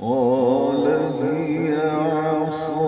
قال هي عصاي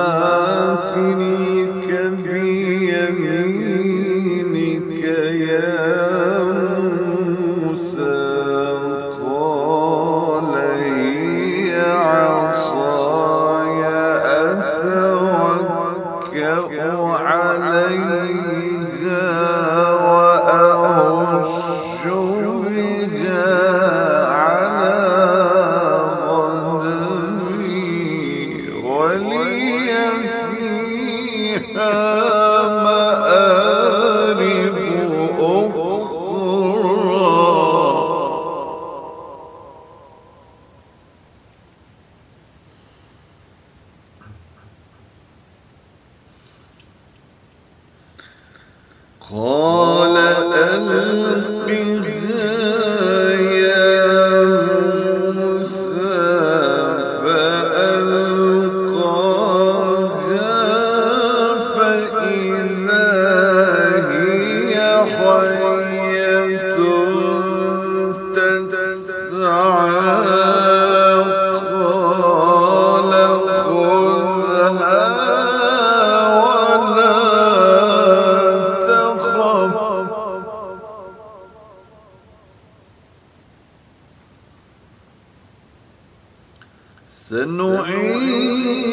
نعيد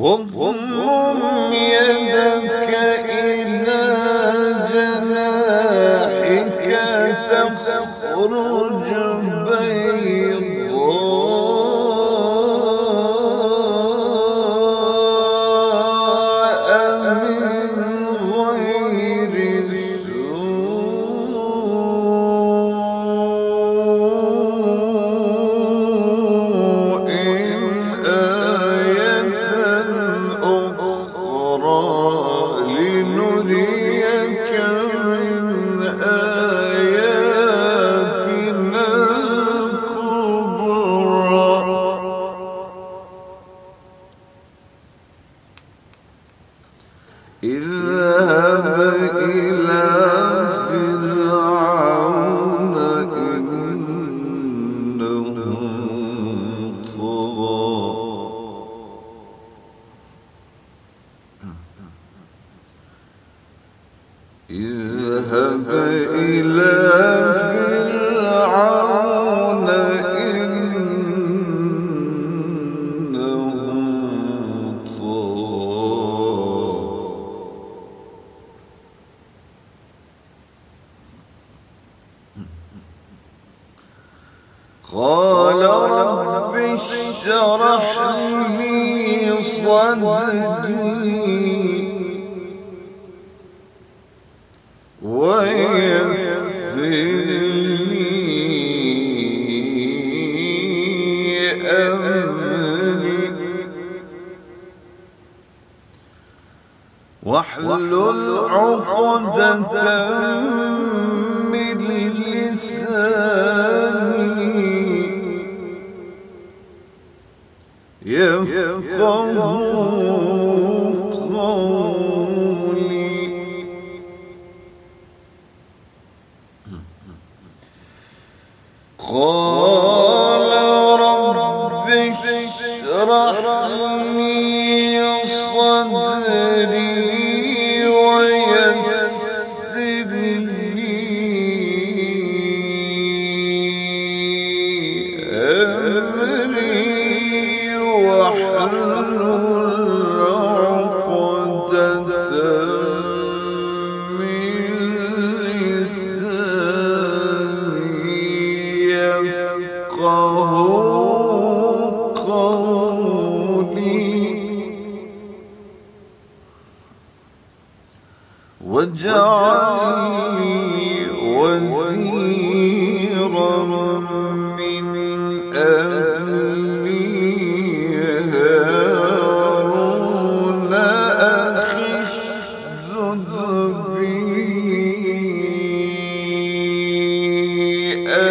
واضم يدك إلى صدري ويسر لي واحلل عقدة Long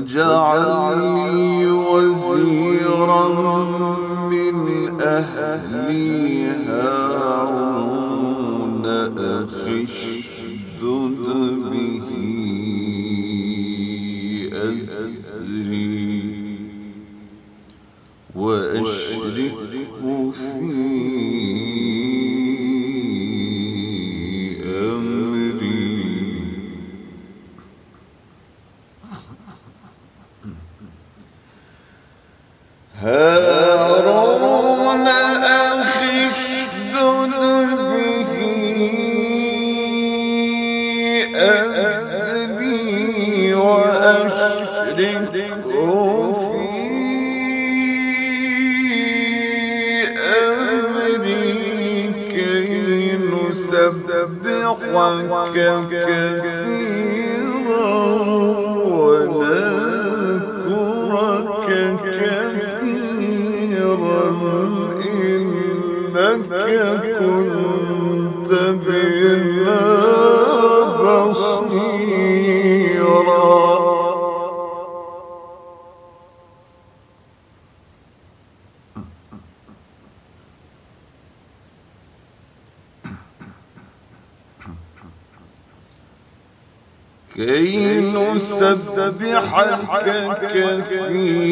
واجعلني وزيرا من أهلي هارون أخي اشدد به أزري وأشركه في كنت بصيرا كي نسبحك كثيرا.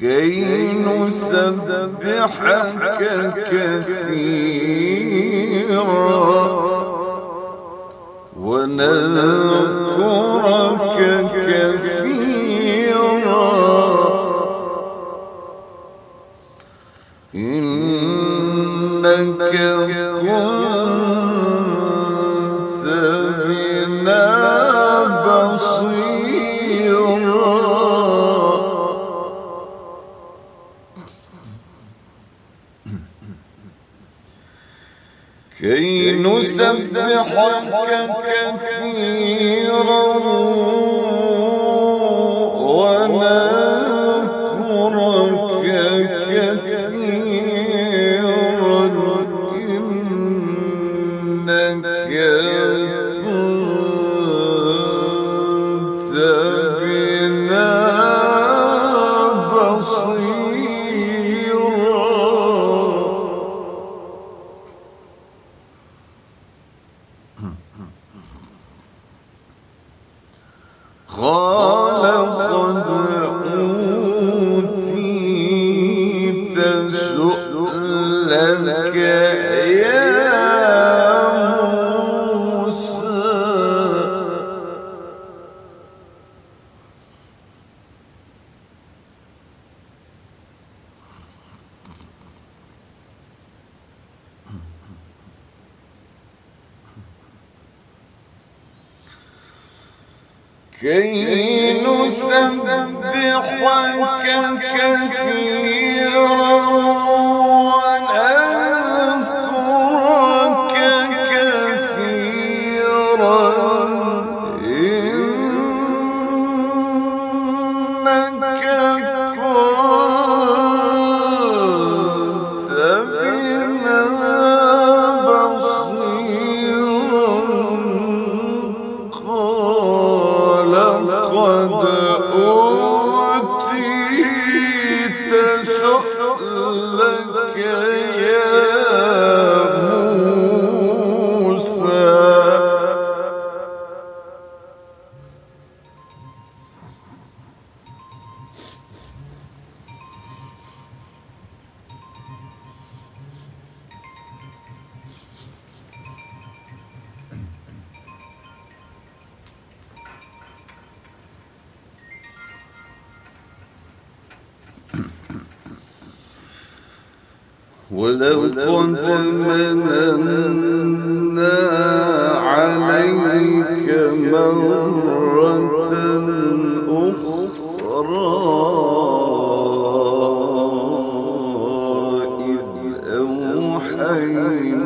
كي نسبحك كثيرا ونذكرك كثيرا. إنك كنت بنا بصيرا. كي نسبحك كثيرا. غار ولو قد مننا عليك مرة أخرى إذ أوحينا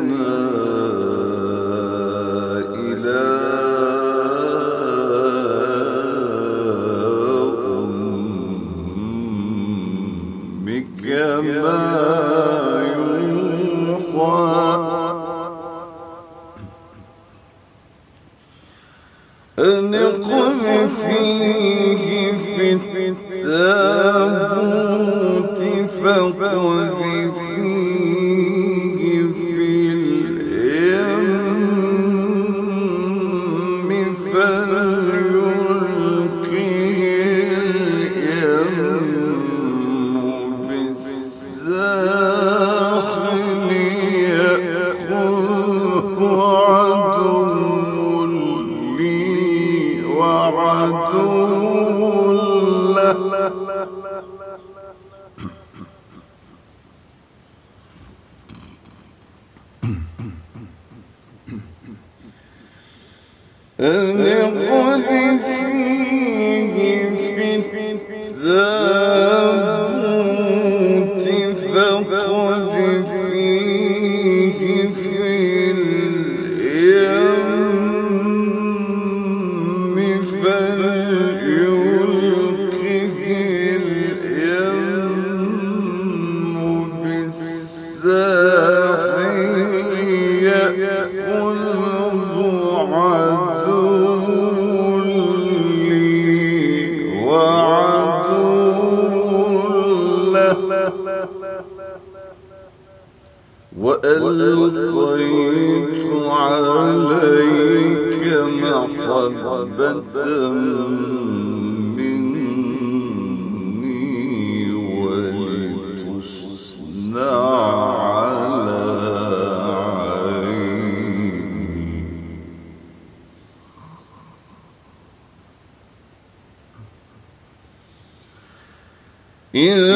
إذ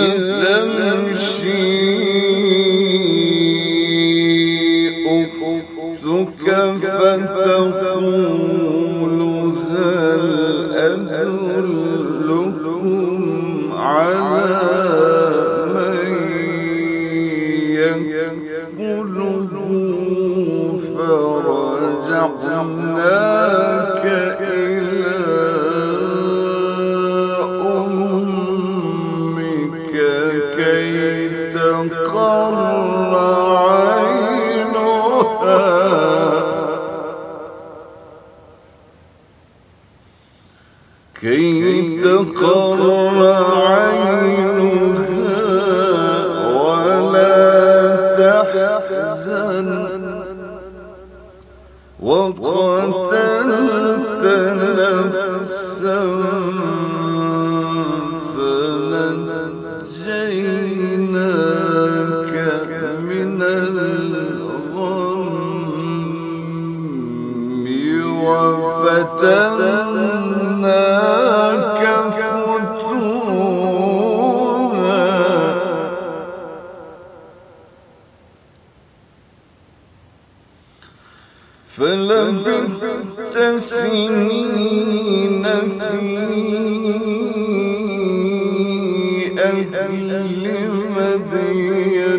تمشي الرحمن نبيا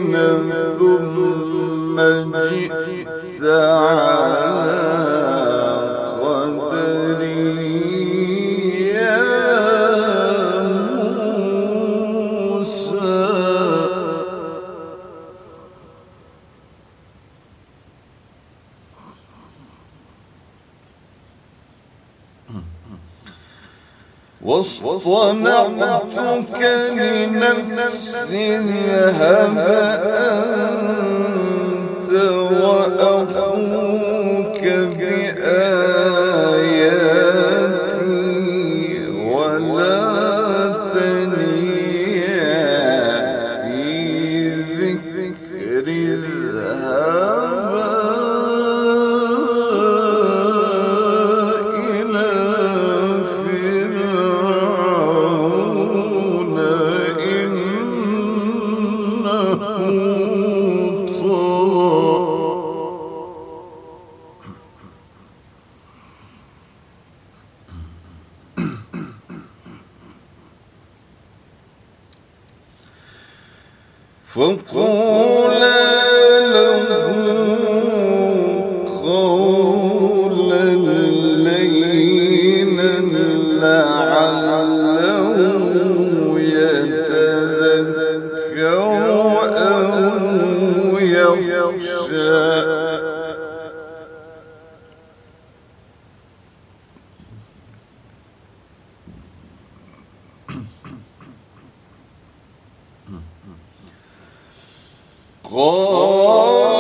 ثم جئت صنعتك لنفسي هب Oh.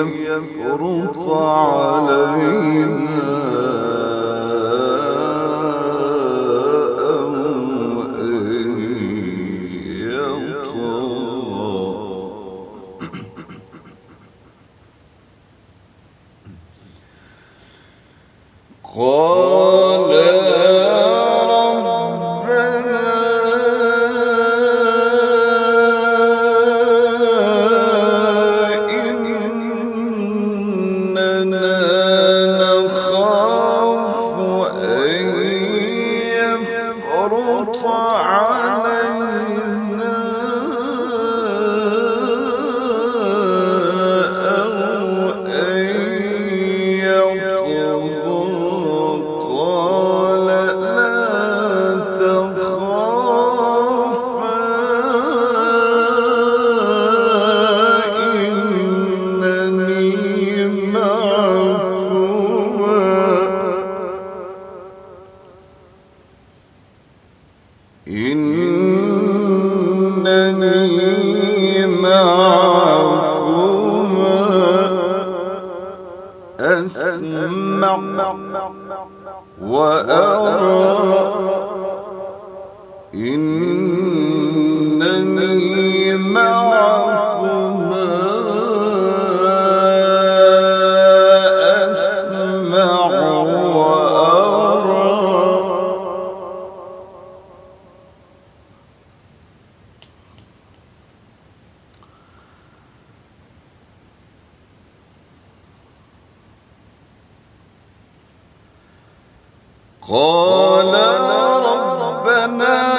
يفرط علينا قال ربنا